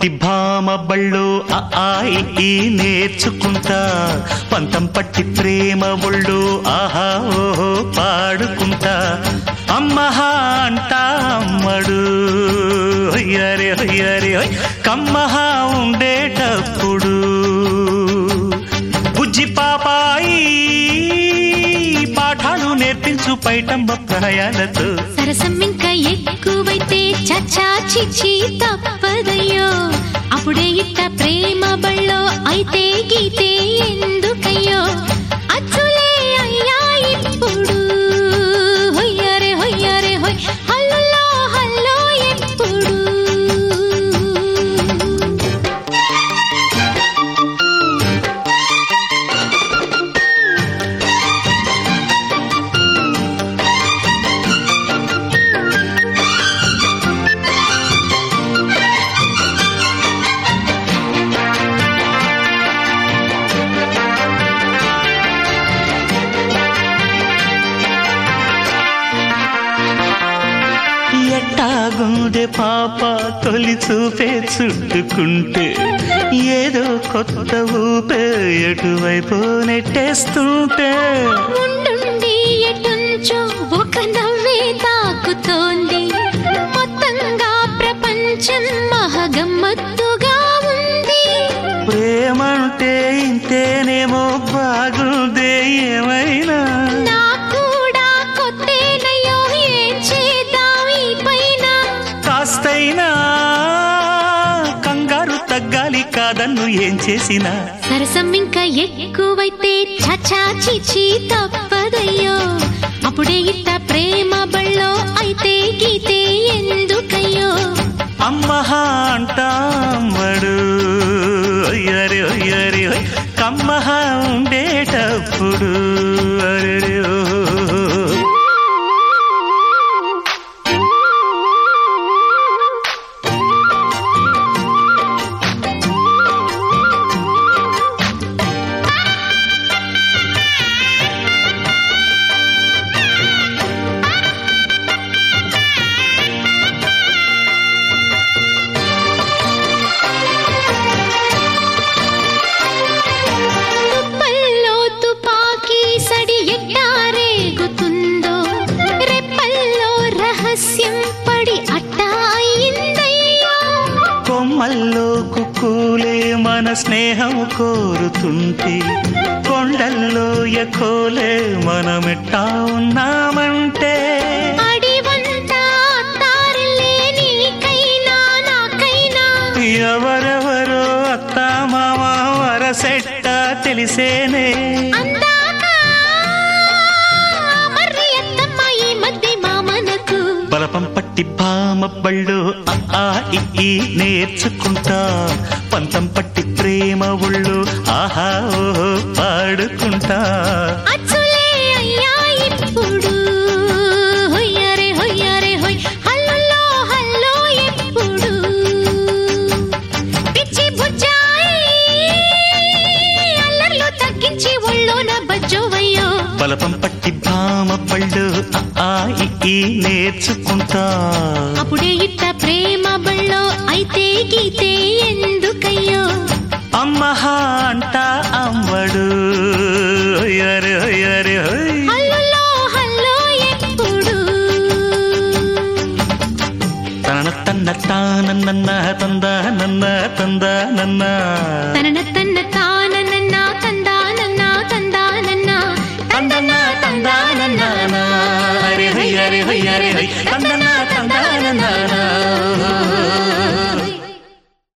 పట్టి భామ బళ్ళు ఆ ఈ, నేర్చుకుంటా. పంతం పట్టి ప్రేమ ఒళ్ళు ఆహా ఓహో పాడుకుంటా. అమ్మహా అంటా అమ్మడు అయ్యరే అయ్యరే కమ్మహా ఉండేటప్పుడు బుజ్జి పాపాయి పాఠాలు నేర్పించు పైటమ్మ ప్రయాణతో సరసం ఇంకా ఎక్కువైతే చచ్చా చిచ్చి తప్పదు. బళ్ళో అయితే ఎట్టాగుండే పాప తొలి చూపే చుట్టుకుంటే ఏదో కొత్త ఊపే ఎటువైపు నెట్టేస్తుంటే ఉండుండి ఎటుంచో కాస్తైనా కంగారు తగ్గాలి కాదన్ను ఏం చేసినా? సరసం ఇంకా ఎక్కువైతే చచా చిచి తప్పదయ్యో. అప్పుడే ఇట్ట ప్రేమ బళ్ళో అయితే గీతే ఎందుకయ్యో? అమ్మహా అయ్యరే ఓయ్. కమ్మహా ఉండేటప్పుడు. కొమ్మల్లో కుక్కూలే మన స్నేహం కోరుతుంటే కొండల్లో ఎకోలే మనమెట్టా ఉన్నామంటే. ఎవరెవరో అత్త మామ వరసెట్ట తెలిసేనే. బలపం పట్టి బళ్ళు ఆ, ఇ, ఈ నేర్చుకుంటా. పంతం పట్టి ప్రేమ ఒళ్ళు ఆహా ఓహో పాడుకుంటా. ఈ నేర్చుకుంటా. అప్పుడే ఇట్ట ప్రేమ బళ్ళో అయితే గీతే ఎందుకయ్యో? అమ్మ అంట అమ్మడు. తన్న తన్న తన్న తన్న తన్న తన్న తన్న తన్న తన్న తన్న తంద నన్న తంద నన్న. తందన్న తందాన ஹையரே ஹையரே ஹை தந்தனா தந்தான